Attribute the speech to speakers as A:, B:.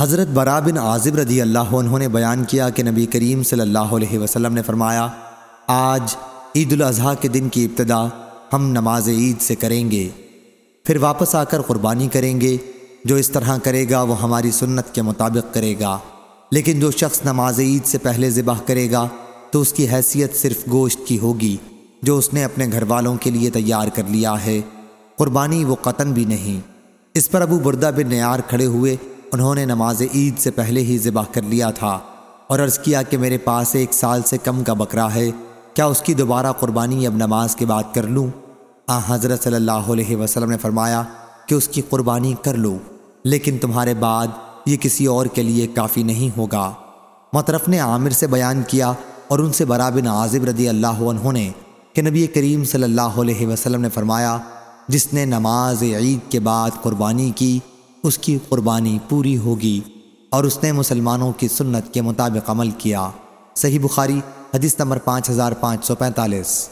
A: حضرت برا بن عازب رضی اللہ عنہ نے بیان کیا کہ نبی کریم صلی اللہ علیہ وسلم نے فرمایا، آج عید الاضحیٰ کے دن کی ابتدا ہم نماز عید سے کریں گے۔ پھر واپس آ کر قربانی کریں گے۔ جو اس طرح کرے گا وہ ہماری سنت کے مطابق کرے گا۔ لیکن جو شخص نماز عید سے پہلے ذبح کرے گا، تو اس کی حیثیت صرف گوشت کی ہوگی، جو اس نے اپنے گھر والوں کے لیے تیار کر لیا ہے۔ قربانی وہ قطن بھی نہیں۔ اس پر ابو بردہ بن نیار کھڑے ہوئے انہوں نے نماز عید سے پہلے ہی ذبح کر لیا تھا اور عرض کیا کہ میرے پاس ایک سال سے کم کا بکرا ہے، کیا اس کی دوبارہ قربانی اب نماز کے بعد کر لوں؟ آ، حضرت صلی اللہ علیہ وسلم نے فرمایا کہ اس کی قربانی کر لو، لیکن تمہارے بعد یہ کسی اور کے لیے کافی نہیں ہوگا۔ مطرف نے عامر سے بیان کیا اور ان سے بن عازب رضی اللہ عنہ نے کہ نبی کریم صلی اللہ علیہ وسلم نے فرمایا، جس نے نماز عید کے بعد قربانی کی اس کی قربانی پوری ہوگی اور اس نے مسلمانوں کی سنت کے مطابق عمل کیا۔ صحیح بخاری، حدیث نمبر پانچ ہزار پانچ سو پینتالیس۔